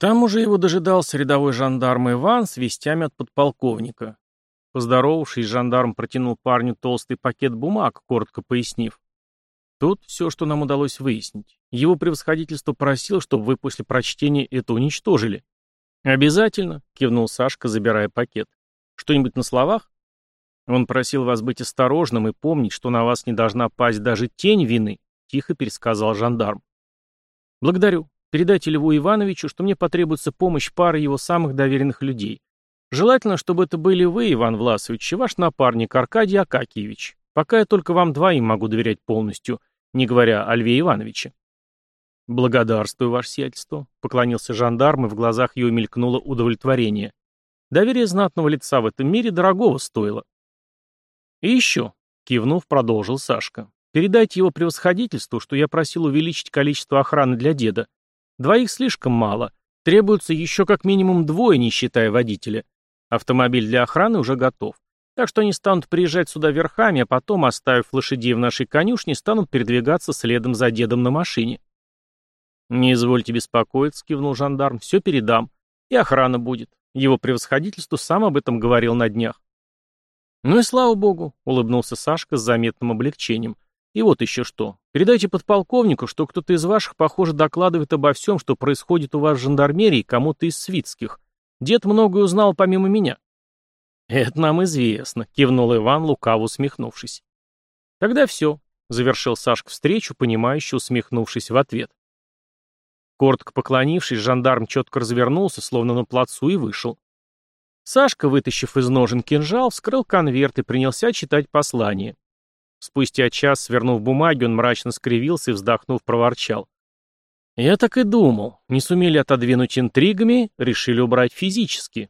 Там уже его дожидался рядовой жандарм Иван с вестями от подполковника. Поздоровавшись, жандарм протянул парню толстый пакет бумаг, коротко пояснив. Тут все, что нам удалось выяснить. Его превосходительство просил, чтобы вы после прочтения это уничтожили. «Обязательно», — кивнул Сашка, забирая пакет. «Что-нибудь на словах?» Он просил вас быть осторожным и помнить, что на вас не должна пасть даже тень вины, тихо пересказал жандарм. Благодарю. Передайте Льву Ивановичу, что мне потребуется помощь пары его самых доверенных людей. Желательно, чтобы это были вы, Иван Власович, и ваш напарник Аркадий Акакиевич. Пока я только вам двоим могу доверять полностью, не говоря о Льве Ивановиче. «Благодарствую, ваше сиятельство», — поклонился жандарм, и в глазах его мелькнуло удовлетворение. Доверие знатного лица в этом мире дорогого стоило. «И еще», — кивнув, продолжил Сашка, — «передайте его превосходительству, что я просил увеличить количество охраны для деда. Двоих слишком мало. Требуется еще как минимум двое, не считая водителя. Автомобиль для охраны уже готов. Так что они станут приезжать сюда верхами, а потом, оставив лошадей в нашей конюшне, станут передвигаться следом за дедом на машине». «Не извольте беспокоиться», — кивнул жандарм, — «все передам. И охрана будет. Его превосходительство сам об этом говорил на днях. «Ну и слава богу», — улыбнулся Сашка с заметным облегчением. «И вот еще что. Передайте подполковнику, что кто-то из ваших, похоже, докладывает обо всем, что происходит у вас в жандармерии кому-то из свитских. Дед многое узнал помимо меня». «Это нам известно», — кивнул Иван, лукаво усмехнувшись. «Тогда все», — завершил Сашка встречу, понимающе усмехнувшись в ответ. Коротко поклонившись, жандарм четко развернулся, словно на плацу, и вышел. Сашка, вытащив из ножен кинжал, вскрыл конверт и принялся читать послание. Спустя час, свернув бумаги, он мрачно скривился и, вздохнув, проворчал. «Я так и думал. Не сумели отодвинуть интригами, решили убрать физически».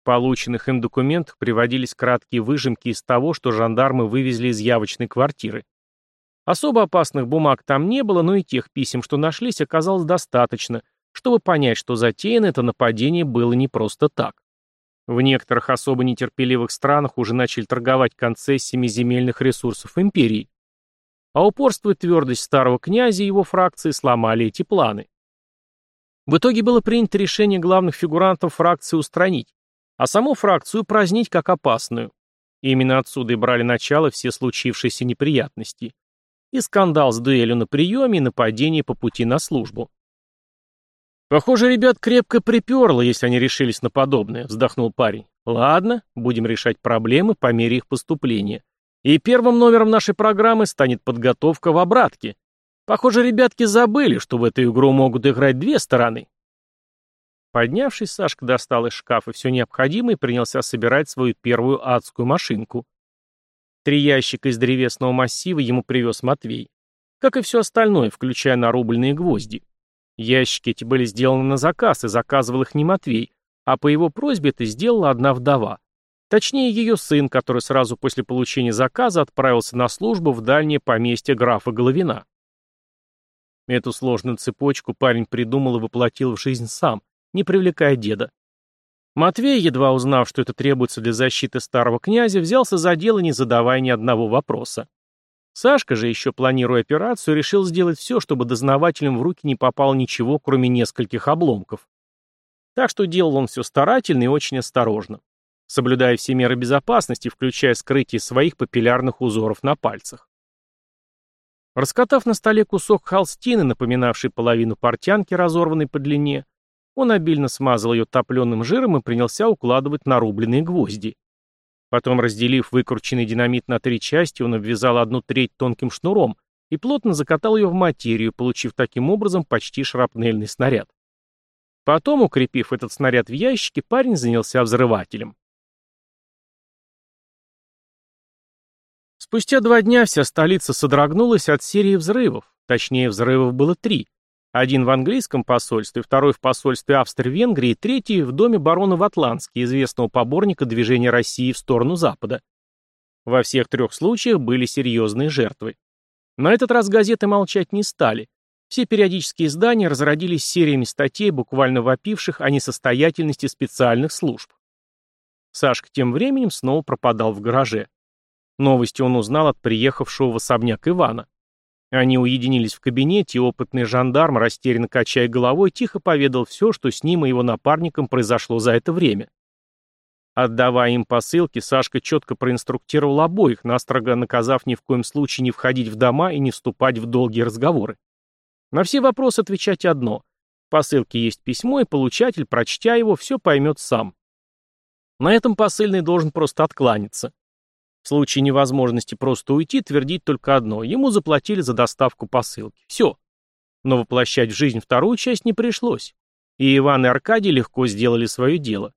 В полученных им документах приводились краткие выжимки из того, что жандармы вывезли из явочной квартиры. Особо опасных бумаг там не было, но и тех писем, что нашлись, оказалось достаточно, чтобы понять, что затеяно это нападение было не просто так. В некоторых особо нетерпеливых странах уже начали торговать концессиями земельных ресурсов империи. А упорство и твердость старого князя и его фракции сломали эти планы. В итоге было принято решение главных фигурантов фракции устранить, а саму фракцию празднить как опасную. именно отсюда и брали начало все случившиеся неприятности. И скандал с дуэлью на приеме, и нападение по пути на службу. «Похоже, ребят крепко приперло, если они решились на подобное», — вздохнул парень. «Ладно, будем решать проблемы по мере их поступления. И первым номером нашей программы станет подготовка в обратке. Похоже, ребятки забыли, что в эту игру могут играть две стороны». Поднявшись, Сашка достал из шкафа все необходимое и принялся собирать свою первую адскую машинку. Три ящика из древесного массива ему привез Матвей. Как и все остальное, включая нарубленные гвозди. Ящики эти были сделаны на заказ, и заказывал их не Матвей, а по его просьбе это сделала одна вдова. Точнее, ее сын, который сразу после получения заказа отправился на службу в дальнее поместье графа Головина. Эту сложную цепочку парень придумал и воплотил в жизнь сам, не привлекая деда. Матвей, едва узнав, что это требуется для защиты старого князя, взялся за дело, не задавая ни одного вопроса. Сашка же, еще планируя операцию, решил сделать все, чтобы дознавателям в руки не попало ничего, кроме нескольких обломков. Так что делал он все старательно и очень осторожно, соблюдая все меры безопасности, включая скрытие своих папиллярных узоров на пальцах. Раскатав на столе кусок холстины, напоминавший половину портянки, разорванной по длине, он обильно смазал ее топленым жиром и принялся укладывать нарубленные гвозди. Потом, разделив выкрученный динамит на три части, он обвязал одну треть тонким шнуром и плотно закатал ее в материю, получив таким образом почти шрапнельный снаряд. Потом, укрепив этот снаряд в ящике, парень занялся взрывателем. Спустя два дня вся столица содрогнулась от серии взрывов, точнее взрывов было три, один в английском посольстве, второй в посольстве Австро-Венгрии, третий в доме барона Ватландски, известного поборника движения России в сторону Запада. Во всех трех случаях были серьезные жертвы. На этот раз газеты молчать не стали. Все периодические издания разродились сериями статей, буквально вопивших о несостоятельности специальных служб. Сашка тем временем снова пропадал в гараже. Новости он узнал от приехавшего в особняк Ивана. Они уединились в кабинете, и опытный жандарм, растерянно качая головой, тихо поведал все, что с ним и его напарником произошло за это время. Отдавая им посылки, Сашка четко проинструктировал обоих, настрого наказав ни в коем случае не входить в дома и не вступать в долгие разговоры. На все вопросы отвечать одно. В посылке есть письмо, и получатель, прочтя его, все поймет сам. На этом посыльный должен просто откланяться. В случае невозможности просто уйти, твердить только одно. Ему заплатили за доставку посылки. Все. Но воплощать в жизнь вторую часть не пришлось. И Иван и Аркадий легко сделали свое дело.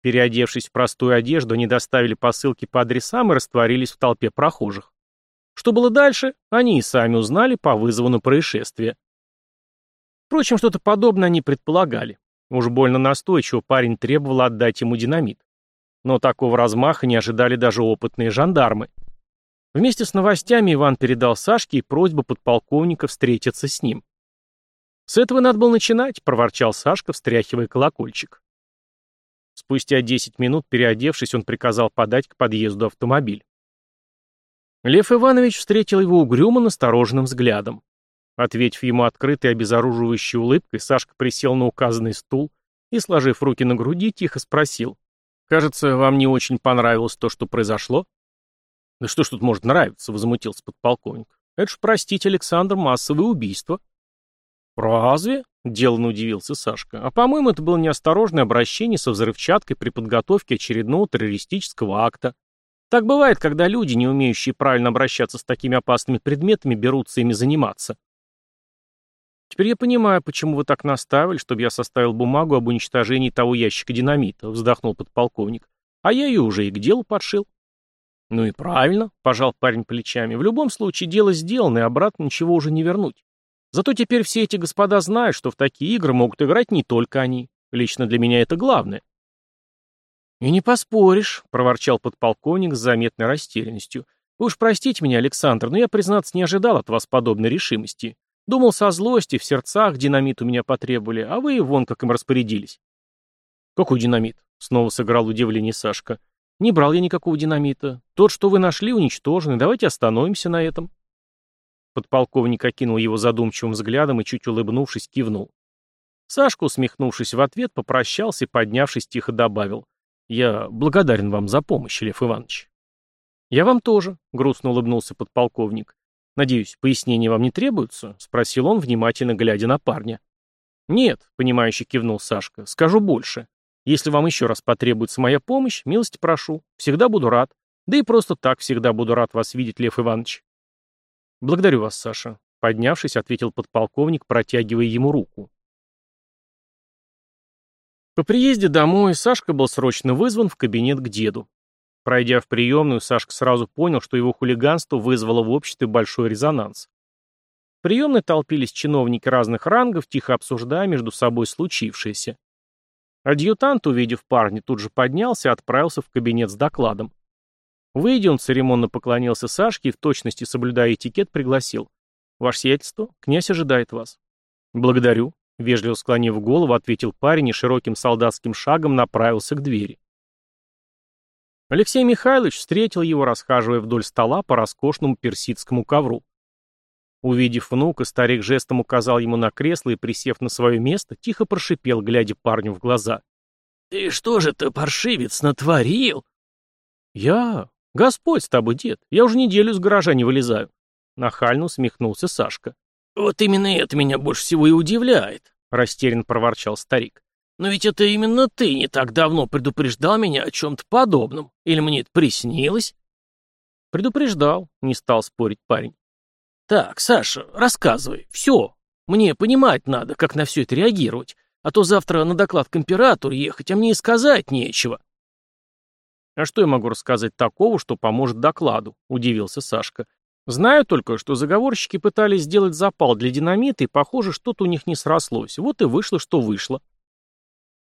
Переодевшись в простую одежду, они доставили посылки по адресам и растворились в толпе прохожих. Что было дальше, они и сами узнали по вызову на происшествие. Впрочем, что-то подобное они предполагали. Уж больно настойчиво парень требовал отдать ему динамит. Но такого размаха не ожидали даже опытные жандармы. Вместе с новостями Иван передал Сашке и просьбу подполковника встретиться с ним. «С этого надо было начинать», — проворчал Сашка, встряхивая колокольчик. Спустя 10 минут, переодевшись, он приказал подать к подъезду автомобиль. Лев Иванович встретил его угрюмо настороженным взглядом. Ответив ему открытой обезоруживающей улыбкой, Сашка присел на указанный стул и, сложив руки на груди, тихо спросил. Кажется, вам не очень понравилось то, что произошло? Да что ж тут может нравиться, возмутился подполковник. Это ж, простите, Александр, массовое убийство. Разве? Деланно удивился Сашка. А по-моему, это было неосторожное обращение со взрывчаткой при подготовке очередного террористического акта. Так бывает, когда люди, не умеющие правильно обращаться с такими опасными предметами, берутся ими заниматься. «Теперь я понимаю, почему вы так настаивали, чтобы я составил бумагу об уничтожении того ящика динамита», — вздохнул подполковник. «А я ее уже и к делу подшил». «Ну и правильно», — пожал парень плечами. «В любом случае дело сделано, и обратно ничего уже не вернуть. Зато теперь все эти господа знают, что в такие игры могут играть не только они. Лично для меня это главное». «И не поспоришь», — проворчал подполковник с заметной растерянностью. «Вы уж простите меня, Александр, но я, признаться, не ожидал от вас подобной решимости. Думал, со злости, в сердцах динамит у меня потребовали, а вы вон как им распорядились. Какой динамит? Снова сыграл удивление Сашка. Не брал я никакого динамита. Тот, что вы нашли, уничтожен, давайте остановимся на этом. Подполковник окинул его задумчивым взглядом и, чуть улыбнувшись, кивнул. Сашка, усмехнувшись в ответ, попрощался и, поднявшись, тихо добавил. «Я благодарен вам за помощь, Лев Иванович». «Я вам тоже», — грустно улыбнулся подполковник. «Надеюсь, пояснения вам не требуются?» — спросил он, внимательно глядя на парня. «Нет», — понимающе кивнул Сашка, — «скажу больше. Если вам еще раз потребуется моя помощь, милости прошу. Всегда буду рад. Да и просто так всегда буду рад вас видеть, Лев Иванович». «Благодарю вас, Саша», — поднявшись, ответил подполковник, протягивая ему руку. По приезде домой Сашка был срочно вызван в кабинет к деду. Пройдя в приемную, Сашка сразу понял, что его хулиганство вызвало в обществе большой резонанс. В приемной толпились чиновники разных рангов, тихо обсуждая между собой случившееся. Адъютант, увидев парня, тут же поднялся и отправился в кабинет с докладом. Выйдя, он церемонно поклонился Сашке и, в точности соблюдая этикет, пригласил. «Ваше сиятельство, князь ожидает вас». «Благодарю», — вежливо склонив голову, ответил парень и широким солдатским шагом направился к двери. Алексей Михайлович встретил его, расхаживая вдоль стола по роскошному персидскому ковру. Увидев внука, старик жестом указал ему на кресло и, присев на свое место, тихо прошипел, глядя парню в глаза. «Ты что же ты, паршивец, натворил?» «Я? Господь с тобой, дед. Я уже неделю с гаража не вылезаю». Нахально усмехнулся Сашка. «Вот именно это меня больше всего и удивляет», — растерян проворчал старик. Но ведь это именно ты не так давно предупреждал меня о чем-то подобном. Или мне это приснилось? Предупреждал, не стал спорить парень. Так, Саша, рассказывай, все. Мне понимать надо, как на все это реагировать. А то завтра на доклад к императору ехать, а мне и сказать нечего. А что я могу рассказать такого, что поможет докладу? Удивился Сашка. Знаю только, что заговорщики пытались сделать запал для динамита, и, похоже, что-то у них не срослось. Вот и вышло, что вышло.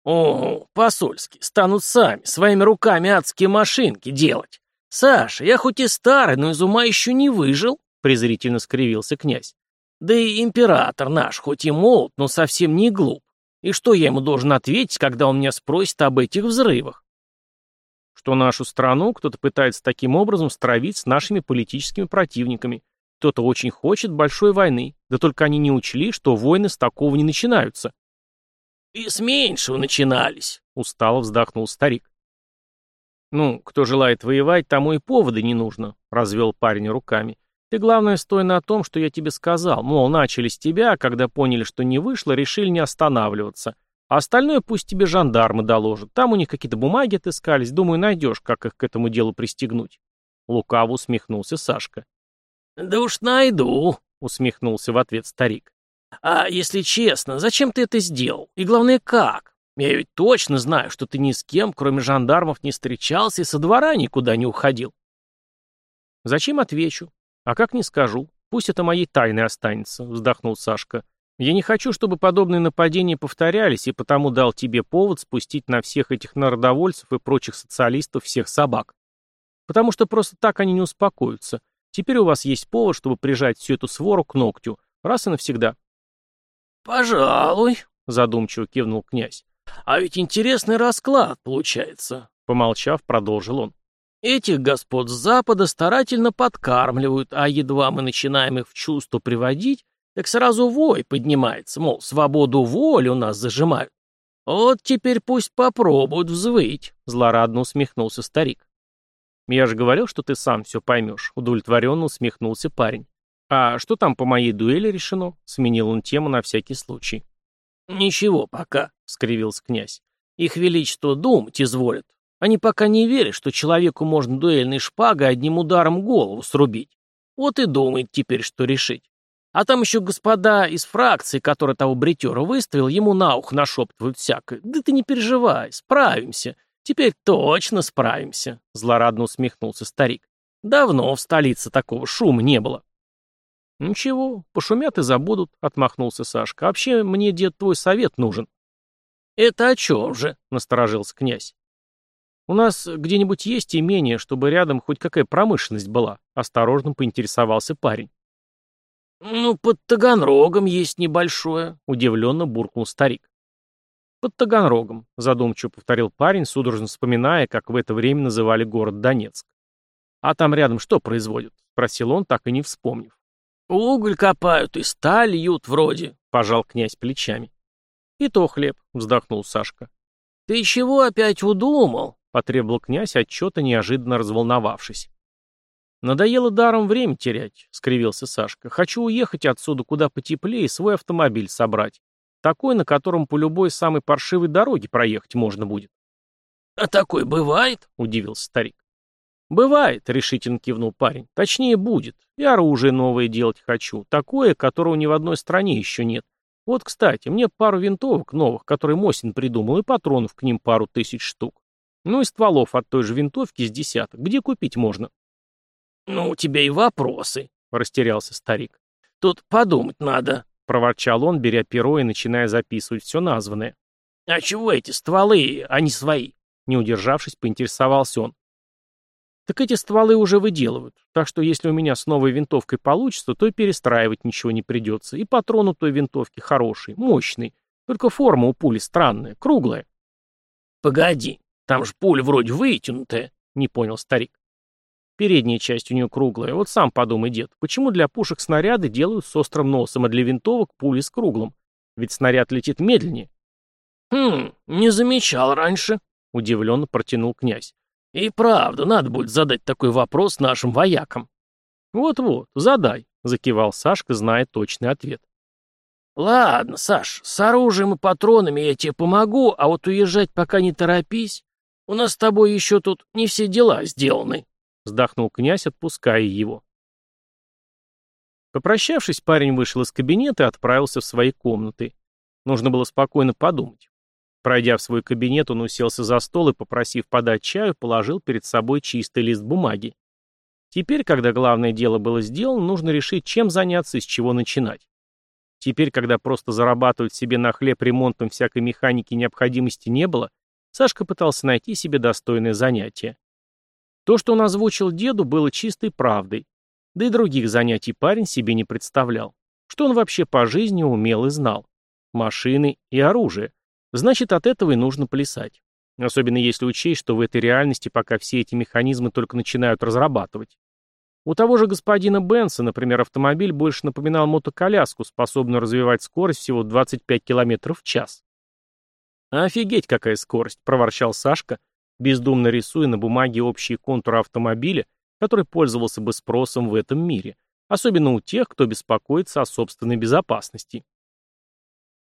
О, посольские, станут сами, своими руками адские машинки делать. Саша, я хоть и старый, но из ума еще не выжил, презрительно скривился князь. Да и император наш, хоть и молод, но совсем не глуп. И что я ему должен ответить, когда он меня спросит об этих взрывах? Что нашу страну кто-то пытается таким образом стравить с нашими политическими противниками. Кто-то очень хочет большой войны, да только они не учли, что войны с такого не начинаются. «И с меньшего начинались», — устало вздохнул старик. «Ну, кто желает воевать, тому и повода не нужно», — развел парень руками. «Ты, главное, стой на том, что я тебе сказал. Мол, начали с тебя, а когда поняли, что не вышло, решили не останавливаться. А остальное пусть тебе жандармы доложат. Там у них какие-то бумаги отыскались. Думаю, найдешь, как их к этому делу пристегнуть». Лукаво усмехнулся Сашка. «Да уж найду», — усмехнулся в ответ старик. «А если честно, зачем ты это сделал? И главное, как? Я ведь точно знаю, что ты ни с кем, кроме жандармов, не встречался и со двора никуда не уходил». «Зачем отвечу? А как не скажу? Пусть это моей тайной останется», — вздохнул Сашка. «Я не хочу, чтобы подобные нападения повторялись, и потому дал тебе повод спустить на всех этих народовольцев и прочих социалистов всех собак. Потому что просто так они не успокоятся. Теперь у вас есть повод, чтобы прижать всю эту свору к ногтю. Раз и навсегда. «Пожалуй», — задумчиво кивнул князь. «А ведь интересный расклад получается», — помолчав, продолжил он. «Этих господ с Запада старательно подкармливают, а едва мы начинаем их в чувство приводить, так сразу вой поднимается, мол, свободу воли у нас зажимают. Вот теперь пусть попробуют взвыть», — злорадно усмехнулся старик. «Я же говорил, что ты сам все поймешь», — удовлетворенно усмехнулся парень. «А что там по моей дуэли решено?» — сменил он тему на всякий случай. «Ничего пока», — скривился князь. «Их величество думать изволят. Они пока не верят, что человеку можно дуэльной шпагой одним ударом голову срубить. Вот и думает теперь, что решить. А там еще господа из фракции, которые того бритера выставил, ему на ухо нашептывают всякое. Да ты не переживай, справимся. «Теперь точно справимся», — злорадно усмехнулся старик. «Давно в столице такого шума не было». «Ничего, пошумят и забудут», — отмахнулся Сашка. «Вообще, мне, дед, твой совет нужен». «Это о чем же?» — насторожился князь. «У нас где-нибудь есть имение, чтобы рядом хоть какая промышленность была?» — осторожно поинтересовался парень. «Ну, под Таганрогом есть небольшое», — удивленно буркнул старик. «Под Таганрогом», — задумчиво повторил парень, судорожно вспоминая, как в это время называли город Донецк. «А там рядом что производят?» — спросил он, так и не вспомнив. «Уголь копают и сталь льют вроде», — пожал князь плечами. «И то хлеб», — вздохнул Сашка. «Ты чего опять удумал?» — потребовал князь, отчета неожиданно разволновавшись. «Надоело даром время терять», — скривился Сашка. «Хочу уехать отсюда куда потеплее и свой автомобиль собрать. Такой, на котором по любой самой паршивой дороге проехать можно будет. «А такой бывает?» — удивился старик. «Бывает», — решительно кивнул парень. «Точнее, будет. И оружие новое делать хочу. Такое, которого ни в одной стране еще нет. Вот, кстати, мне пару винтовок новых, которые Мосин придумал, и патронов к ним пару тысяч штук. Ну и стволов от той же винтовки с десяток. Где купить можно?» «Ну, у тебя и вопросы», — растерялся старик. «Тут подумать надо. — проворчал он, беря перо и начиная записывать все названное. «А чего эти стволы, а не свои?» Не удержавшись, поинтересовался он. «Так эти стволы уже выделывают, так что если у меня с новой винтовкой получится, то и перестраивать ничего не придется. И патрон у той винтовки хороший, мощный, только форма у пули странная, круглая». «Погоди, там же пуля вроде вытянутая», — не понял старик. Передняя часть у нее круглая. Вот сам подумай, дед, почему для пушек снаряды делают с острым носом, а для винтовок пули с круглым? Ведь снаряд летит медленнее. «Хм, не замечал раньше», — удивленно протянул князь. «И правда, надо будет задать такой вопрос нашим воякам». «Вот-вот, задай», — закивал Сашка, зная точный ответ. «Ладно, Саш, с оружием и патронами я тебе помогу, а вот уезжать пока не торопись. У нас с тобой еще тут не все дела сделаны». Вздохнул князь, отпуская его. Попрощавшись, парень вышел из кабинета и отправился в свои комнаты. Нужно было спокойно подумать. Пройдя в свой кабинет, он уселся за стол и, попросив подать чаю, положил перед собой чистый лист бумаги. Теперь, когда главное дело было сделано, нужно решить, чем заняться и с чего начинать. Теперь, когда просто зарабатывать себе на хлеб ремонтом всякой механики необходимости не было, Сашка пытался найти себе достойное занятие. То, что он озвучил деду, было чистой правдой. Да и других занятий парень себе не представлял. Что он вообще по жизни умел и знал. Машины и оружие. Значит, от этого и нужно плясать. Особенно если учесть, что в этой реальности пока все эти механизмы только начинают разрабатывать. У того же господина Бенса, например, автомобиль больше напоминал мотоколяску, способную развивать скорость всего 25 км в час. «Офигеть, какая скорость!» — проворчал Сашка, бездумно рисуя на бумаге общие контуры автомобиля, который пользовался бы спросом в этом мире, особенно у тех, кто беспокоится о собственной безопасности.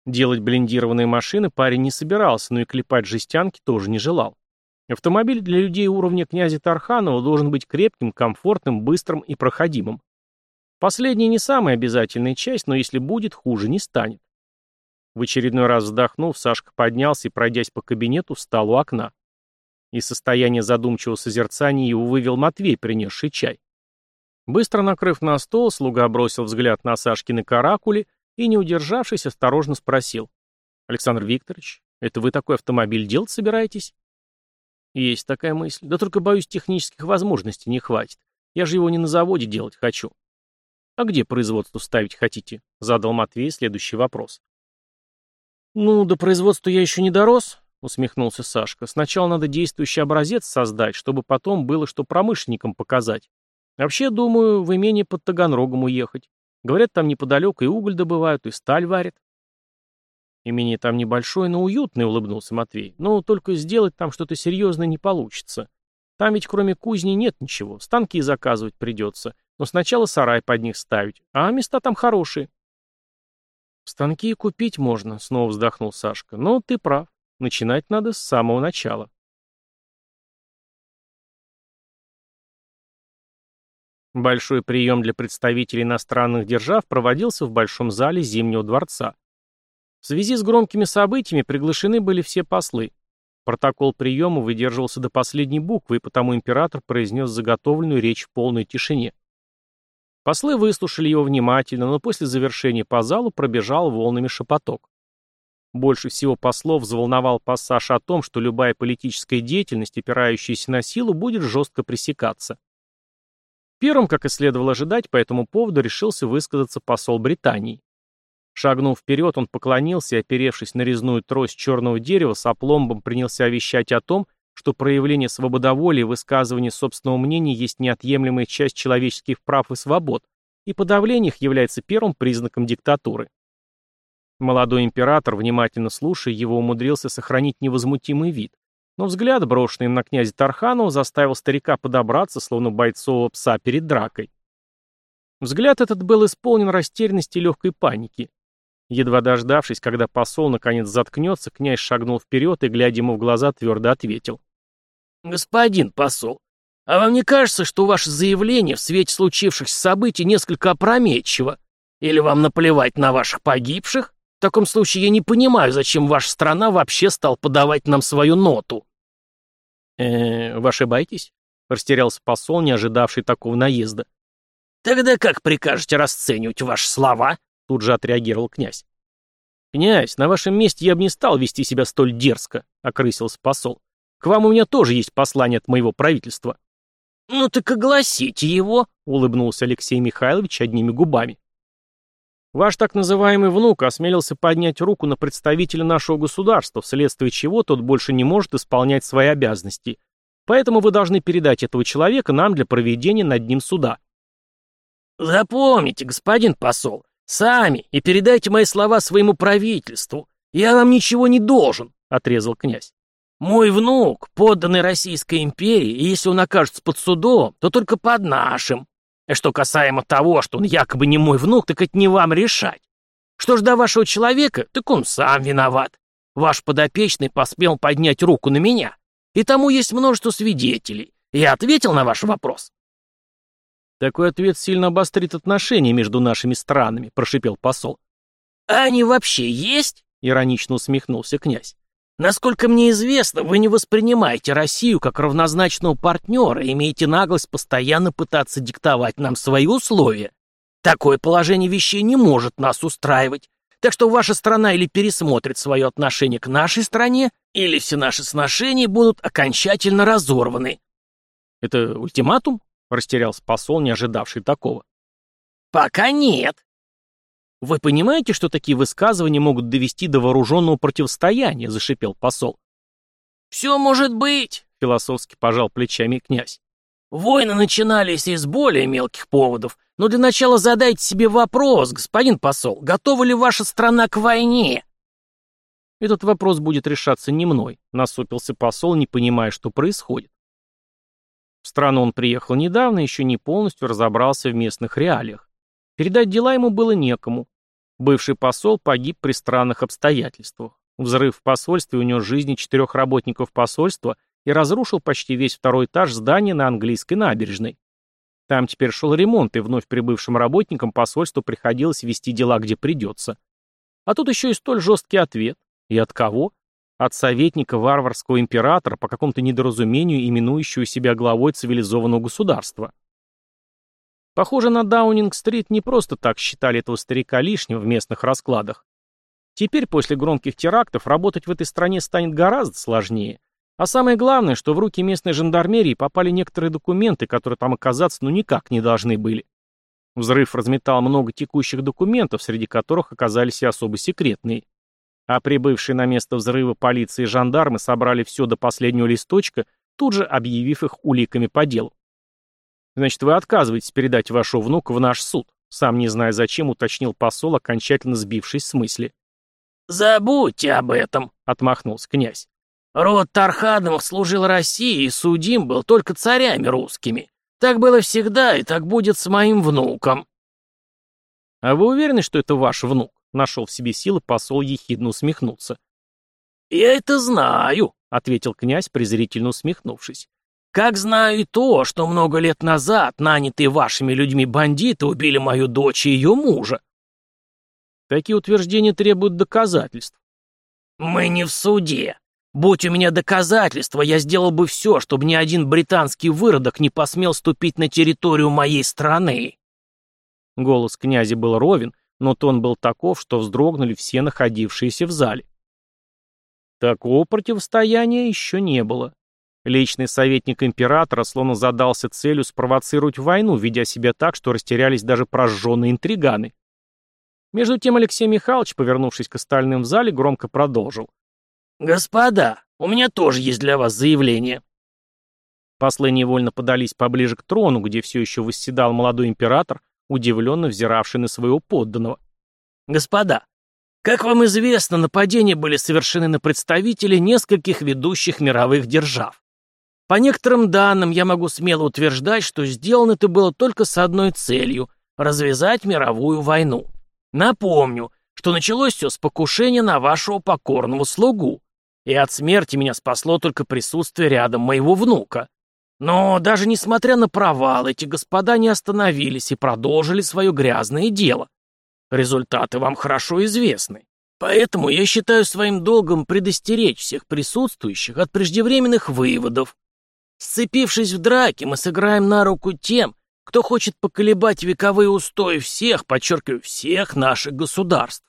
Делать блиндированные машины парень не собирался, но и клепать жестянки тоже не желал. Автомобиль для людей уровня князя Тарханова должен быть крепким, комфортным, быстрым и проходимым. Последняя не самая обязательная часть, но если будет, хуже не станет. В очередной раз вздохнув, Сашка поднялся и, пройдясь по кабинету, встал у окна. Из состояния задумчивого созерцания его вывел Матвей, принесший чай. Быстро накрыв на стол, слуга бросил взгляд на Сашкины каракули и, не удержавшись, осторожно спросил. «Александр Викторович, это вы такой автомобиль делать собираетесь?» «Есть такая мысль. Да только, боюсь, технических возможностей не хватит. Я же его не на заводе делать хочу». «А где производство ставить хотите?» — задал Матвей следующий вопрос. «Ну, до производства я еще не дорос», — усмехнулся Сашка. «Сначала надо действующий образец создать, чтобы потом было что промышленникам показать. Вообще, думаю, в имение под Таганрогом уехать. Говорят, там неподалеку и уголь добывают, и сталь варят. Имение там небольшое, но уютное, улыбнулся Матвей. Но только сделать там что-то серьезное не получится. Там ведь кроме кузни нет ничего. Станки заказывать придется. Но сначала сарай под них ставить. А места там хорошие. Станки купить можно, снова вздохнул Сашка. Но ты прав. Начинать надо с самого начала. Большой прием для представителей иностранных держав проводился в Большом зале Зимнего дворца. В связи с громкими событиями приглашены были все послы. Протокол приема выдерживался до последней буквы, и потому император произнес заготовленную речь в полной тишине. Послы выслушали его внимательно, но после завершения по залу пробежал волнами шепоток. Больше всего послов взволновал пассаж о том, что любая политическая деятельность, опирающаяся на силу, будет жестко пресекаться. Первым, как и следовало ожидать, по этому поводу решился высказаться посол Британии. Шагнув вперед, он поклонился и, оперевшись на резную трость черного дерева, с опломбом принялся вещать о том, что проявление свободоволия и высказывание собственного мнения есть неотъемлемая часть человеческих прав и свобод, и подавление их является первым признаком диктатуры. Молодой император, внимательно слушая его, умудрился сохранить невозмутимый вид, но взгляд, брошенный на князя Тарханова, заставил старика подобраться, словно бойцового пса перед дракой. Взгляд этот был исполнен растерянности и легкой паники. Едва дождавшись, когда посол наконец заткнется, князь шагнул вперед и, глядя ему в глаза, твердо ответил. «Господин посол, а вам не кажется, что ваше заявление в свете случившихся событий несколько опрометчиво? Или вам наплевать на ваших погибших? В таком случае я не понимаю, зачем ваша страна вообще стала подавать нам свою ноту». «Э, вы ошибаетесь?» — растерялся посол, не ожидавший такого наезда. «Тогда как прикажете расценивать ваши слова?» — тут же отреагировал князь. «Князь, на вашем месте я бы не стал вести себя столь дерзко», — окрысился посол. «К вам у меня тоже есть послание от моего правительства». «Ну так огласите его», — улыбнулся Алексей Михайлович одними губами. Ваш так называемый внук осмелился поднять руку на представителя нашего государства, вследствие чего тот больше не может исполнять свои обязанности. Поэтому вы должны передать этого человека нам для проведения над ним суда. Запомните, господин посол, сами и передайте мои слова своему правительству. Я вам ничего не должен, отрезал князь. Мой внук, подданный Российской империи, и если он окажется под судом, то только под нашим. И что касаемо того, что он якобы не мой внук, так это не вам решать. Что ж до вашего человека, так он сам виноват. Ваш подопечный посмел поднять руку на меня. И тому есть множество свидетелей. Я ответил на ваш вопрос. Такой ответ сильно обострит отношения между нашими странами, прошипел посол. А они вообще есть? Иронично усмехнулся князь. Насколько мне известно, вы не воспринимаете Россию как равнозначного партнера и имеете наглость постоянно пытаться диктовать нам свои условия. Такое положение вещей не может нас устраивать. Так что ваша страна или пересмотрит свое отношение к нашей стране, или все наши сношения будут окончательно разорваны. Это ультиматум? Растерялся посол, не ожидавший такого. Пока нет, «Вы понимаете, что такие высказывания могут довести до вооруженного противостояния?» — зашипел посол. «Все может быть», — философски пожал плечами князь. Войны начинались из более мелких поводов, но для начала задайте себе вопрос, господин посол, готова ли ваша страна к войне? Этот вопрос будет решаться не мной, насупился посол, не понимая, что происходит. В страну он приехал недавно, еще не полностью разобрался в местных реалиях. Передать дела ему было некому. Бывший посол погиб при странных обстоятельствах. Взрыв в посольстве унес жизни четырех работников посольства и разрушил почти весь второй этаж здания на английской набережной. Там теперь шел ремонт, и вновь прибывшим работникам посольства приходилось вести дела где придется. А тут еще и столь жесткий ответ. И от кого? От советника варварского императора, по какому-то недоразумению именующего себя главой цивилизованного государства. Похоже, на Даунинг-стрит не просто так считали этого старика лишним в местных раскладах. Теперь, после громких терактов, работать в этой стране станет гораздо сложнее. А самое главное, что в руки местной жандармерии попали некоторые документы, которые там оказаться ну никак не должны были. Взрыв разметал много текущих документов, среди которых оказались и особо секретные. А прибывшие на место взрыва полиции и жандармы собрали все до последнего листочка, тут же объявив их уликами по делу. Значит, вы отказываетесь передать вашего внука в наш суд, сам не зная зачем, уточнил посол, окончательно сбившись с мысли. «Забудьте об этом», — отмахнулся князь. «Род Тархановых служил России и судим был только царями русскими. Так было всегда, и так будет с моим внуком». «А вы уверены, что это ваш внук?» — нашел в себе силы посол ехидно усмехнуться. «Я это знаю», — ответил князь, презрительно усмехнувшись. Как знаю и то, что много лет назад нанятые вашими людьми бандиты убили мою дочь и ее мужа. Такие утверждения требуют доказательств. Мы не в суде. Будь у меня доказательства, я сделал бы все, чтобы ни один британский выродок не посмел ступить на территорию моей страны. Голос князя был ровен, но тон был таков, что вздрогнули все находившиеся в зале. Такого противостояния еще не было. Личный советник императора словно задался целью спровоцировать войну, ведя себя так, что растерялись даже прожженные интриганы. Между тем Алексей Михайлович, повернувшись к остальным в зале, громко продолжил. «Господа, у меня тоже есть для вас заявление». Послы невольно подались поближе к трону, где все еще восседал молодой император, удивленно взиравший на своего подданного. «Господа, как вам известно, нападения были совершены на представителей нескольких ведущих мировых держав. По некоторым данным, я могу смело утверждать, что сделано это было только с одной целью – развязать мировую войну. Напомню, что началось все с покушения на вашего покорного слугу, и от смерти меня спасло только присутствие рядом моего внука. Но даже несмотря на провал, эти господа не остановились и продолжили свое грязное дело. Результаты вам хорошо известны. Поэтому я считаю своим долгом предостеречь всех присутствующих от преждевременных выводов, Сцепившись в драке, мы сыграем на руку тем, кто хочет поколебать вековые устои всех, подчеркиваю, всех наших государств.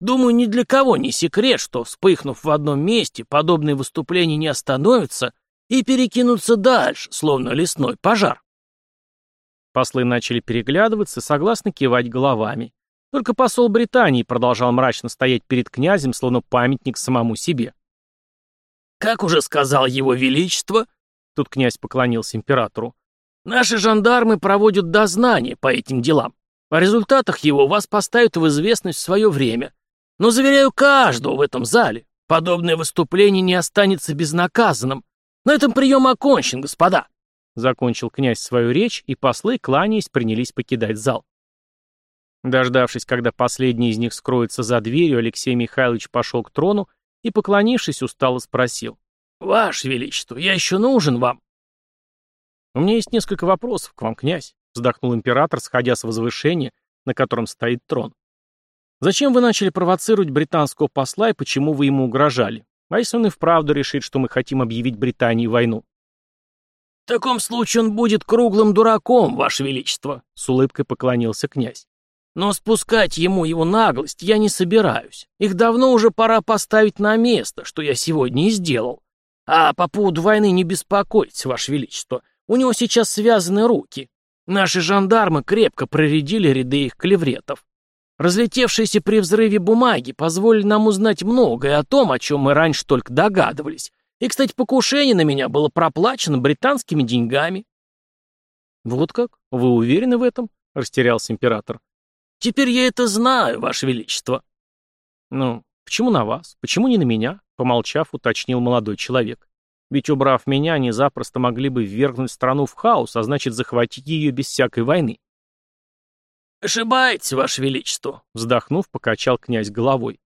Думаю, ни для кого не секрет, что, вспыхнув в одном месте, подобные выступления не остановятся и перекинутся дальше, словно лесной пожар. Послы начали переглядываться и согласно кивать головами. Только посол Британии продолжал мрачно стоять перед князем, словно памятник самому себе. «Как уже сказал его величество, Тут князь поклонился императору. Наши жандармы проводят дознание по этим делам. По результатах его вас поставят в известность в свое время. Но заверяю каждого в этом зале, подобное выступление не останется безнаказанным. На этом прием окончен, господа. Закончил князь свою речь, и послы, кланяясь, принялись покидать зал. Дождавшись, когда последний из них скроется за дверью, Алексей Михайлович пошел к трону и, поклонившись, устало спросил. «Ваше Величество, я еще нужен вам». «У меня есть несколько вопросов к вам, князь», — вздохнул император, сходя с возвышения, на котором стоит трон. «Зачем вы начали провоцировать британского посла и почему вы ему угрожали? А если он и вправду решит, что мы хотим объявить Британии войну?» «В таком случае он будет круглым дураком, Ваше Величество», — с улыбкой поклонился князь. «Но спускать ему его наглость я не собираюсь. Их давно уже пора поставить на место, что я сегодня и сделал. А по поводу войны не беспокойтесь, Ваше Величество. У него сейчас связаны руки. Наши жандармы крепко проредили ряды их клевретов. Разлетевшиеся при взрыве бумаги позволили нам узнать многое о том, о чем мы раньше только догадывались. И, кстати, покушение на меня было проплачено британскими деньгами. Вот как? Вы уверены в этом? Растерялся император. Теперь я это знаю, Ваше Величество. Ну, почему на вас? Почему не на меня? Помолчав, уточнил молодой человек. Ведь убрав меня, они запросто могли бы ввергнуть страну в хаос, а значит захватить ее без всякой войны. «Ошибаетесь, Ваше Величество», — вздохнув, покачал князь головой.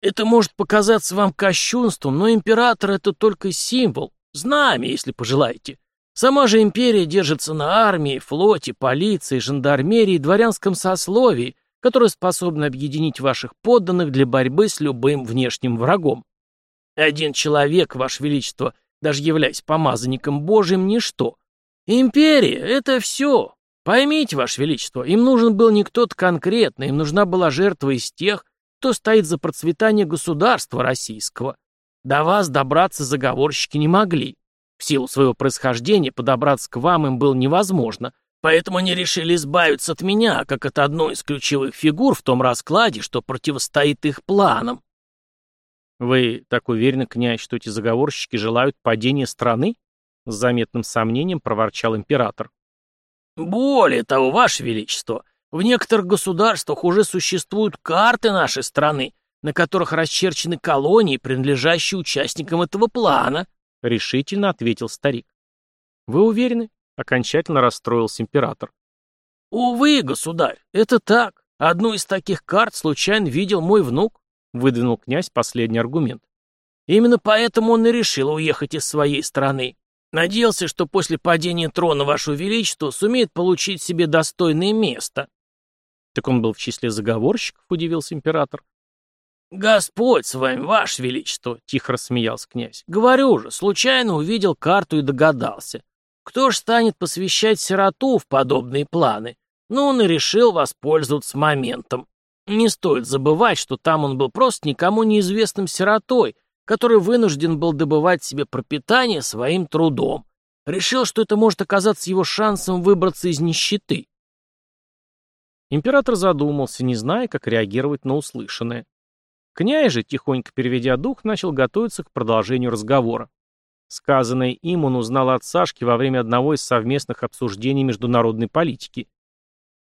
«Это может показаться вам кощунством, но император — это только символ, знамя, если пожелаете. Сама же империя держится на армии, флоте, полиции, жандармерии дворянском сословии, которое способно объединить ваших подданных для борьбы с любым внешним врагом. Один человек, Ваше Величество, даже являясь помазанником Божьим, ничто. Империя — это все. Поймите, Ваше Величество, им нужен был не кто-то конкретный, им нужна была жертва из тех, кто стоит за процветание государства российского. До вас добраться заговорщики не могли. В силу своего происхождения подобраться к вам им было невозможно, поэтому они решили избавиться от меня, как от одной из ключевых фигур в том раскладе, что противостоит их планам. Вы так уверены, князь, что эти заговорщики желают падения страны? С заметным сомнением проворчал император. Более того, Ваше Величество, в некоторых государствах уже существуют карты нашей страны, на которых расчерчены колонии, принадлежащие участникам этого плана, — решительно ответил старик. «Вы уверены?» — окончательно расстроился император. «Увы, государь, это так. Одну из таких карт случайно видел мой внук», — выдвинул князь последний аргумент. «Именно поэтому он и решил уехать из своей страны. Надеялся, что после падения трона Вашего Величества сумеет получить себе достойное место». «Так он был в числе заговорщиков?» — удивился император. «Господь с вами, Ваше Величество!» — тихо рассмеялся князь. «Говорю же, случайно увидел карту и догадался. Кто ж станет посвящать сироту в подобные планы? Ну, он и решил воспользоваться моментом. Не стоит забывать, что там он был просто никому неизвестным сиротой, который вынужден был добывать себе пропитание своим трудом. Решил, что это может оказаться его шансом выбраться из нищеты. Император задумался, не зная, как реагировать на услышанное. Князь же, тихонько переведя дух, начал готовиться к продолжению разговора. Сказанное им он узнал от Сашки во время одного из совместных обсуждений международной политики.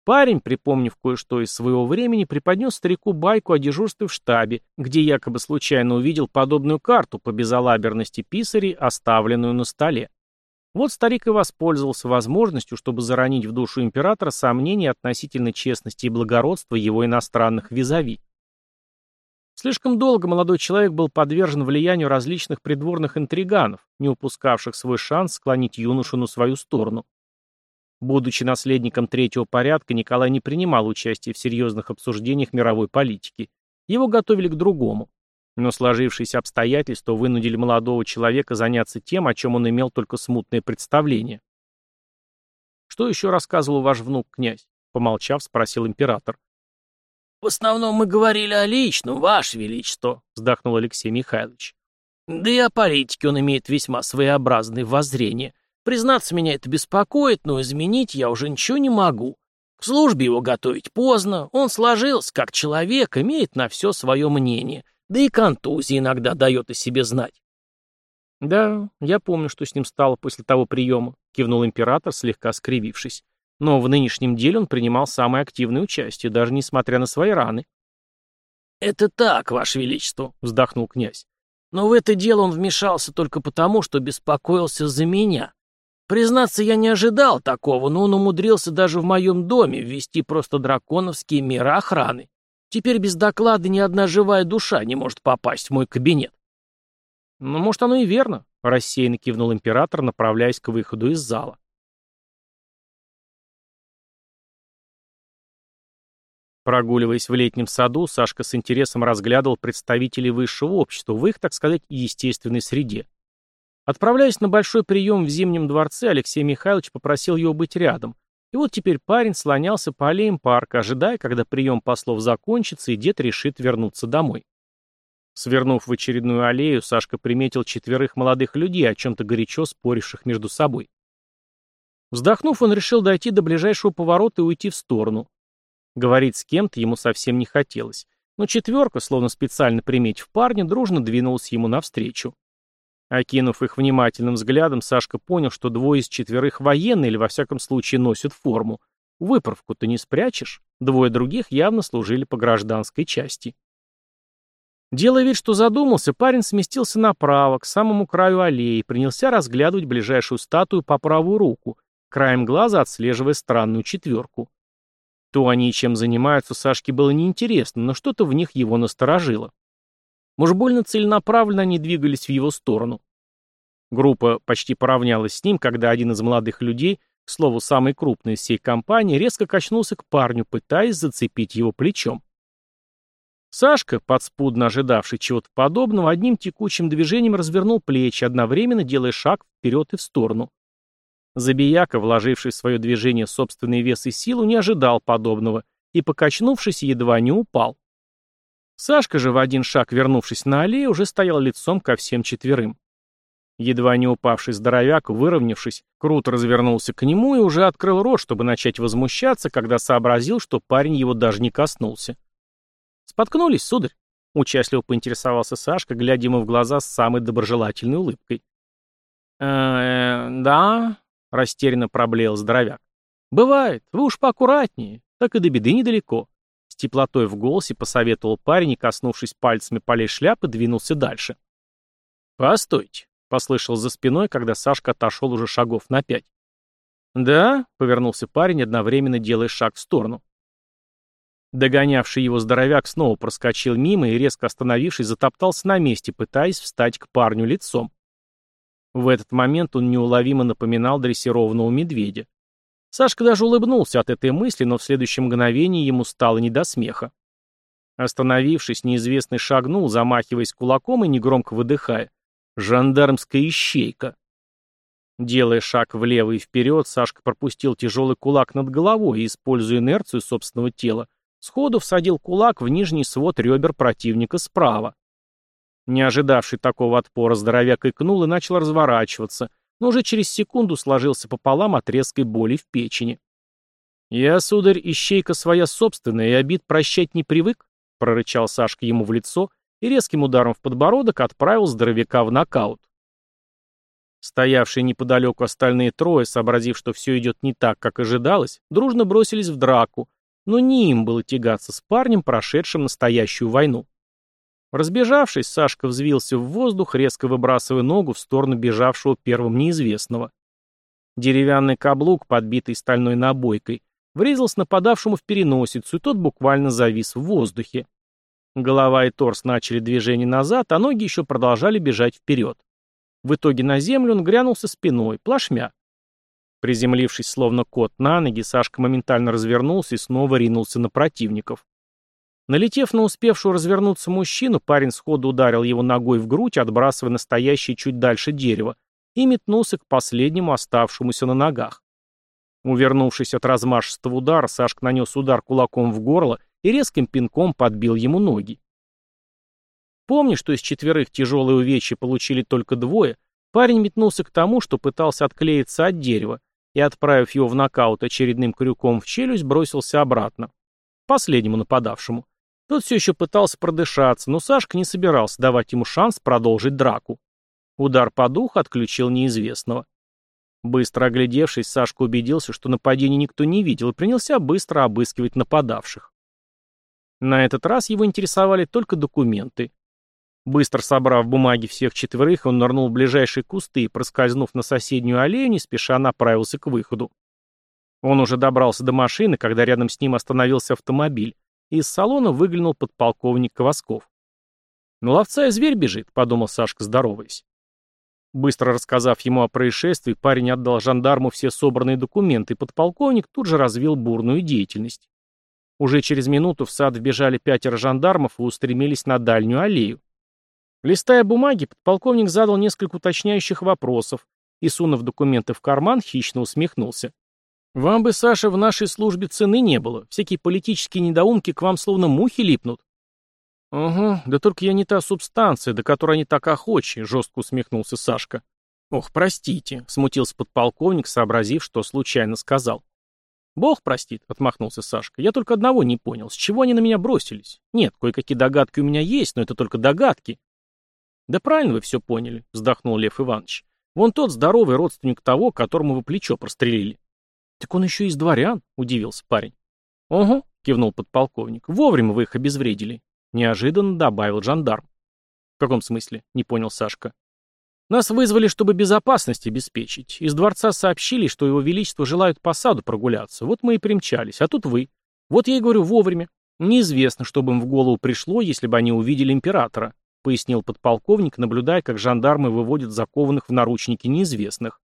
Парень, припомнив кое-что из своего времени, преподнес старику байку о дежурстве в штабе, где якобы случайно увидел подобную карту по безалаберности писарей, оставленную на столе. Вот старик и воспользовался возможностью, чтобы заронить в душу императора сомнения относительно честности и благородства его иностранных визави. Слишком долго молодой человек был подвержен влиянию различных придворных интриганов, не упускавших свой шанс склонить юношу на свою сторону. Будучи наследником третьего порядка, Николай не принимал участия в серьезных обсуждениях мировой политики. Его готовили к другому. Но сложившиеся обстоятельства вынудили молодого человека заняться тем, о чем он имел только смутное представление. «Что еще рассказывал ваш внук, князь?» Помолчав, спросил император. «В основном мы говорили о личном, Ваше Величество», — вздохнул Алексей Михайлович. «Да и о политике он имеет весьма своеобразные воззрения. Признаться, меня это беспокоит, но изменить я уже ничего не могу. К службе его готовить поздно, он сложился как человек, имеет на все свое мнение, да и контузии иногда дает о себе знать». «Да, я помню, что с ним стало после того приема», — кивнул император, слегка скривившись. Но в нынешнем деле он принимал самое активное участие, даже несмотря на свои раны. «Это так, Ваше Величество», — вздохнул князь. «Но в это дело он вмешался только потому, что беспокоился за меня. Признаться, я не ожидал такого, но он умудрился даже в моем доме ввести просто драконовские меры охраны. Теперь без доклада ни одна живая душа не может попасть в мой кабинет». «Ну, может, оно и верно», — рассеянно кивнул император, направляясь к выходу из зала. Прогуливаясь в летнем саду, Сашка с интересом разглядывал представителей высшего общества в их, так сказать, естественной среде. Отправляясь на большой прием в Зимнем дворце, Алексей Михайлович попросил его быть рядом. И вот теперь парень слонялся по аллеям парка, ожидая, когда прием послов закончится, и дед решит вернуться домой. Свернув в очередную аллею, Сашка приметил четверых молодых людей, о чем-то горячо споривших между собой. Вздохнув, он решил дойти до ближайшего поворота и уйти в сторону. Говорить с кем-то ему совсем не хотелось. Но четверка, словно специально приметив парня, дружно двинулась ему навстречу. Окинув их внимательным взглядом, Сашка понял, что двое из четверых военные или во всяком случае носят форму. Выправку-то не спрячешь. Двое других явно служили по гражданской части. Делая вид, что задумался, парень сместился направо, к самому краю аллеи, и принялся разглядывать ближайшую статую по правую руку, краем глаза отслеживая странную четверку. То они и чем занимаются, Сашке было неинтересно, но что-то в них его насторожило. Может, больно целенаправленно они двигались в его сторону. Группа почти поравнялась с ним, когда один из молодых людей, к слову, самый крупный из всей компании, резко качнулся к парню, пытаясь зацепить его плечом. Сашка, подспудно ожидавший чего-то подобного, одним текучим движением развернул плечи, одновременно делая шаг вперед и в сторону. Забияка, вложивший в свое движение собственный вес и силу, не ожидал подобного и, покачнувшись, едва не упал. Сашка же, в один шаг вернувшись на аллею, уже стоял лицом ко всем четверым. Едва не упавший здоровяк, выровнявшись, круто развернулся к нему и уже открыл рот, чтобы начать возмущаться, когда сообразил, что парень его даже не коснулся. «Споткнулись, сударь?» — участливо поинтересовался Сашка, глядя ему в глаза с самой доброжелательной улыбкой. «Э, -э да», — растерянно проблеял здоровяк. «Бывает, вы уж поаккуратнее, так и до беды недалеко». С теплотой в голосе посоветовал парень и, коснувшись пальцами полей шляпы, двинулся дальше. «Постойте», — послышал за спиной, когда Сашка отошел уже шагов на пять. «Да», — повернулся парень, одновременно делая шаг в сторону. Догонявший его здоровяк снова проскочил мимо и, резко остановившись, затоптался на месте, пытаясь встать к парню лицом. В этот момент он неуловимо напоминал дрессированного медведя. Сашка даже улыбнулся от этой мысли, но в следующем мгновении ему стало не до смеха. Остановившись, неизвестный шагнул, замахиваясь кулаком и негромко выдыхая. «Жандармская ищейка!» Делая шаг влево и вперед, Сашка пропустил тяжелый кулак над головой и, используя инерцию собственного тела, Сходу всадил кулак в нижний свод ребер противника справа. Не ожидавший такого отпора, здоровяк икнул и начал разворачиваться, но уже через секунду сложился пополам от резкой боли в печени. «Я, сударь, ищейка своя собственная, и обид прощать не привык», — прорычал Сашка ему в лицо и резким ударом в подбородок отправил здоровяка в нокаут. Стоявшие неподалеку остальные трое, сообразив, что все идет не так, как ожидалось, дружно бросились в драку, но не им было тягаться с парнем, прошедшим настоящую войну. Разбежавшись, Сашка взвился в воздух, резко выбрасывая ногу в сторону бежавшего первым неизвестного. Деревянный каблук, подбитый стальной набойкой, врезался нападавшему в переносицу, и тот буквально завис в воздухе. Голова и торс начали движение назад, а ноги еще продолжали бежать вперед. В итоге на землю он грянулся спиной, плашмя. Приземлившись словно кот на ноги, Сашка моментально развернулся и снова ринулся на противников. Налетев на успевшую развернуться мужчину, парень сходу ударил его ногой в грудь, отбрасывая настоящее чуть дальше дерево, и метнулся к последнему оставшемуся на ногах. Увернувшись от размашистого удара, Сашка нанес удар кулаком в горло и резким пинком подбил ему ноги. Помня, что из четверых тяжелые увечья получили только двое, парень метнулся к тому, что пытался отклеиться от дерева, и, отправив его в нокаут очередным крюком в челюсть, бросился обратно. Последнему нападавшему. Тот все еще пытался продышаться, но Сашка не собирался давать ему шанс продолжить драку. Удар по духу отключил неизвестного. Быстро оглядевшись, Сашка убедился, что нападения никто не видел, и принялся быстро обыскивать нападавших. На этот раз его интересовали только документы. Быстро собрав бумаги всех четверых, он нырнул в ближайшие кусты и, проскользнув на соседнюю аллею, не спеша направился к выходу. Он уже добрался до машины, когда рядом с ним остановился автомобиль, из салона выглянул подполковник Ковасков. «На ловца и зверь бежит», — подумал Сашка, здороваясь. Быстро рассказав ему о происшествии, парень отдал жандарму все собранные документы, и подполковник тут же развил бурную деятельность. Уже через минуту в сад вбежали пятеро жандармов и устремились на дальнюю аллею. Листая бумаги, подполковник задал несколько уточняющих вопросов и, сунув документы в карман, хищно усмехнулся. «Вам бы, Саша, в нашей службе цены не было. Всякие политические недоумки к вам словно мухи липнут». «Угу, да только я не та субстанция, до которой они так охочи», — жестко усмехнулся Сашка. «Ох, простите», — смутился подполковник, сообразив, что случайно сказал. «Бог простит», — отмахнулся Сашка. «Я только одного не понял. С чего они на меня бросились? Нет, кое-какие догадки у меня есть, но это только догадки. Да правильно вы все поняли, вздохнул Лев Иванович. Вон тот здоровый родственник того, которому вы плечо прострелили. Так он еще из дворян, удивился парень. Ого, кивнул подполковник. Вовремя вы их обезвредили. Неожиданно добавил жандарм. В каком смысле? Не понял Сашка. Нас вызвали, чтобы безопасность обеспечить. Из дворца сообщили, что его величество желают по саду прогуляться. Вот мы и примчались, а тут вы. Вот я и говорю вовремя. Неизвестно, что бы им в голову пришло, если бы они увидели императора, пояснил подполковник, наблюдая, как жандармы выводят закованных в наручники неизвестных.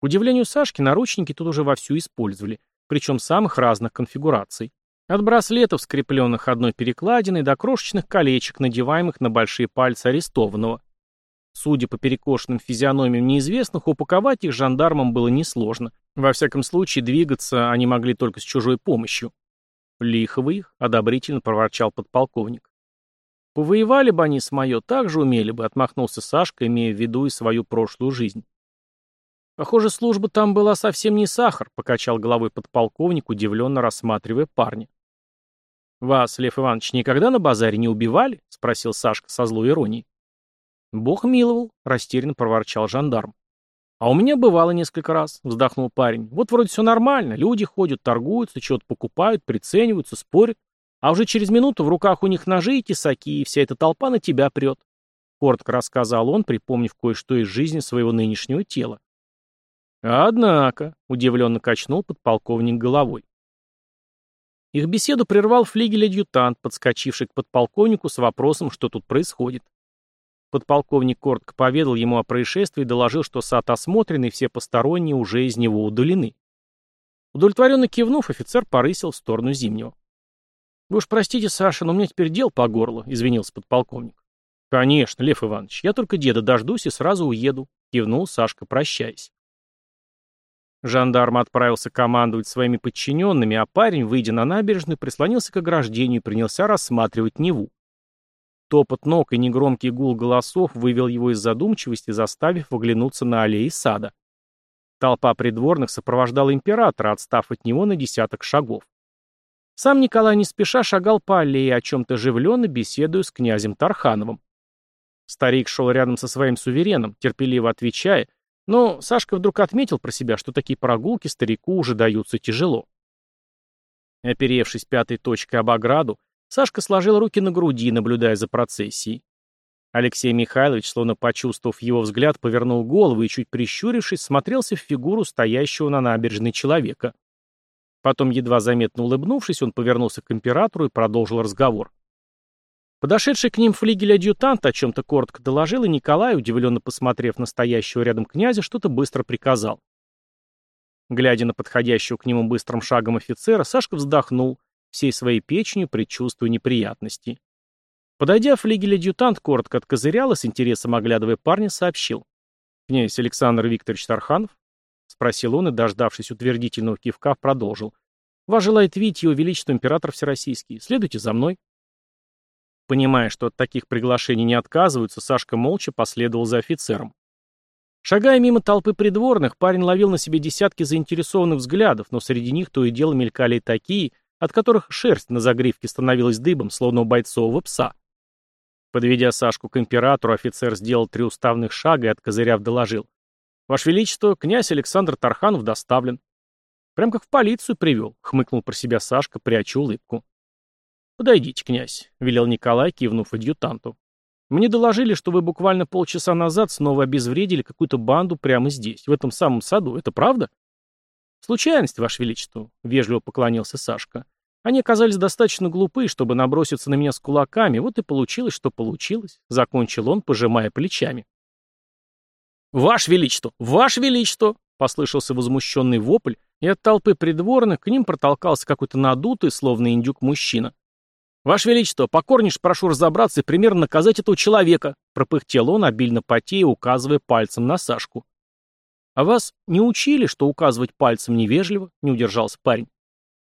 К удивлению Сашки, наручники тут уже вовсю использовали, причем самых разных конфигураций. От браслетов, скрепленных одной перекладиной, до крошечных колечек, надеваемых на большие пальцы арестованного. Судя по перекошенным физиономиям неизвестных, упаковать их жандармам было несложно. Во всяком случае, двигаться они могли только с чужой помощью. «Лихо вы их», — одобрительно проворчал подполковник. «Повоевали бы они с мое, так же умели бы», — отмахнулся Сашка, имея в виду и свою прошлую жизнь. «Похоже, служба там была совсем не сахар», — покачал головой подполковник, удивленно рассматривая парня. «Вас, Лев Иванович, никогда на базаре не убивали?» — спросил Сашка со злой иронией. «Бог миловал», — растерянно проворчал жандарм. «А у меня бывало несколько раз», — вздохнул парень. «Вот вроде все нормально, люди ходят, торгуются, что-то покупают, прицениваются, спорят, а уже через минуту в руках у них ножи и тесаки, и вся эта толпа на тебя прет». Коротко рассказал он, припомнив кое-что из жизни своего нынешнего тела. «Однако», — удивленно качнул подполковник головой. Их беседу прервал флигель-адъютант, подскочивший к подполковнику с вопросом, что тут происходит. Подполковник коротко поведал ему о происшествии и доложил, что сад осмотрен и все посторонние уже из него удалены. Удовлетворенно кивнув, офицер порысил в сторону Зимнего. «Вы уж простите, Саша, но у меня теперь дел по горлу», — извинился подполковник. «Конечно, Лев Иванович, я только деда дождусь и сразу уеду», — кивнул Сашка, прощаясь. Жандарм отправился командовать своими подчиненными, а парень, выйдя на набережную, прислонился к ограждению и принялся рассматривать Неву. Топот ног и негромкий гул голосов вывел его из задумчивости, заставив оглянуться на аллеи сада. Толпа придворных сопровождала императора, отстав от него на десяток шагов. Сам Николай не спеша шагал по аллее, о чем-то оживленно беседуя с князем Тархановым. Старик шел рядом со своим сувереном, терпеливо отвечая, но Сашка вдруг отметил про себя, что такие прогулки старику уже даются тяжело. Оперевшись пятой точкой об ограду, Сашка сложил руки на груди, наблюдая за процессией. Алексей Михайлович, словно почувствовав его взгляд, повернул голову и, чуть прищурившись, смотрелся в фигуру стоящего на набережной человека. Потом, едва заметно улыбнувшись, он повернулся к императору и продолжил разговор. Подошедший к ним флигель-адъютант о чем-то коротко доложил, и Николай, удивленно посмотрев на стоящего рядом князя, что-то быстро приказал. Глядя на подходящего к нему быстрым шагом офицера, Сашка вздохнул всей своей печенью предчувствуя неприятности. Подойдя, флигель-адъютант коротко откозырял и с интересом оглядывая парня сообщил. «Князь Александр Викторович Тарханов?» — спросил он и, дождавшись утвердительного кивка, продолжил. «Вас желает видеть его величество император Всероссийский. Следуйте за мной». Понимая, что от таких приглашений не отказываются, Сашка молча последовал за офицером. Шагая мимо толпы придворных, парень ловил на себе десятки заинтересованных взглядов, но среди них то и дело мелькали такие, от которых шерсть на загривке становилась дыбом, словно у бойцового пса. Подведя Сашку к императору, офицер сделал три уставных шага и, откозыряв, доложил. «Ваше Величество, князь Александр Тарханов доставлен». «Прям как в полицию привел», — хмыкнул про себя Сашка, пряча улыбку. «Подойдите, князь», — велел Николай, кивнув адъютанту. «Мне доложили, что вы буквально полчаса назад снова обезвредили какую-то банду прямо здесь, в этом самом саду. Это правда?» «Случайность, Ваше Величество», — вежливо поклонился Сашка. «Они оказались достаточно глупы, чтобы наброситься на меня с кулаками, вот и получилось, что получилось», — закончил он, пожимая плечами. «Ваше Величество! Ваше Величество!» — послышался возмущенный вопль, и от толпы придворных к ним протолкался какой-то надутый, словно индюк, мужчина. «Ваше Величество, покорнейше прошу разобраться и примерно наказать этого человека», — пропыхтел он, обильно потея, указывая пальцем на Сашку. «А вас не учили, что указывать пальцем невежливо?» — не удержался парень.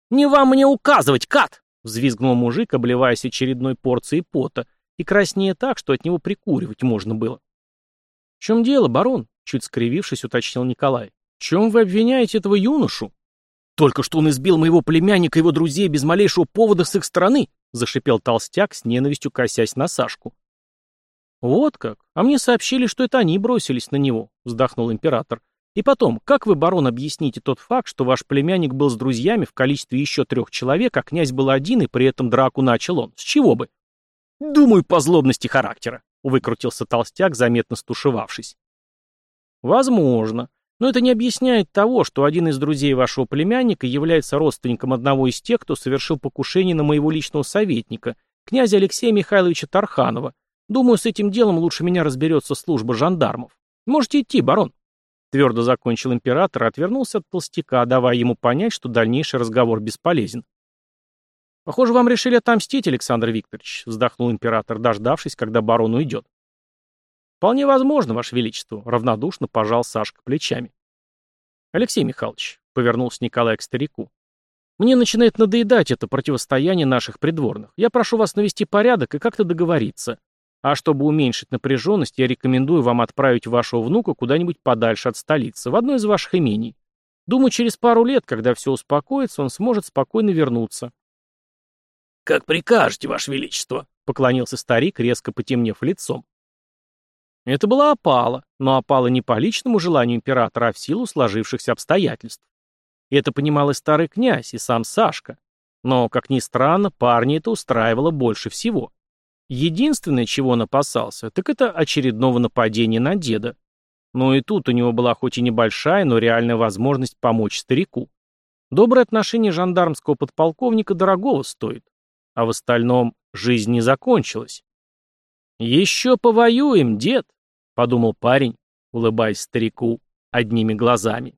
«Не вам мне указывать, кат!» — взвизгнул мужик, обливаясь очередной порцией пота, и краснее так, что от него прикуривать можно было. «В чем дело, барон?» — чуть скривившись, уточнил Николай. «В чем вы обвиняете этого юношу?» «Только что он избил моего племянника и его друзей без малейшего повода с их стороны!» — зашипел толстяк с ненавистью косясь на Сашку. Вот как? А мне сообщили, что это они бросились на него, вздохнул император. И потом, как вы, барон, объясните тот факт, что ваш племянник был с друзьями в количестве еще трех человек, а князь был один, и при этом драку начал он? С чего бы? Думаю, по злобности характера, выкрутился толстяк, заметно стушевавшись. Возможно. Но это не объясняет того, что один из друзей вашего племянника является родственником одного из тех, кто совершил покушение на моего личного советника, князя Алексея Михайловича Тарханова. Думаю, с этим делом лучше меня разберется служба жандармов. Можете идти, барон. Твердо закончил император и отвернулся от толстяка, давая ему понять, что дальнейший разговор бесполезен. «Похоже, вам решили отомстить, Александр Викторович», — вздохнул император, дождавшись, когда барон уйдет. «Вполне возможно, Ваше Величество», — равнодушно пожал Сашка плечами. «Алексей Михайлович», — повернулся Николай к старику, — «мне начинает надоедать это противостояние наших придворных. Я прошу вас навести порядок и как-то договориться. А чтобы уменьшить напряженность, я рекомендую вам отправить вашего внука куда-нибудь подальше от столицы, в одно из ваших имений. Думаю, через пару лет, когда все успокоится, он сможет спокойно вернуться». «Как прикажете, Ваше Величество», — поклонился старик, резко потемнев лицом. Это была опала, но опала не по личному желанию императора, а в силу сложившихся обстоятельств. Это понимал и старый князь, и сам Сашка. Но, как ни странно, парни это устраивало больше всего. Единственное, чего он опасался, так это очередного нападения на деда. Но и тут у него была хоть и небольшая, но реальная возможность помочь старику. Доброе отношение жандармского подполковника дорогого стоит. А в остальном жизнь не закончилась. «Еще повоюем, дед!» — подумал парень, улыбаясь старику одними глазами.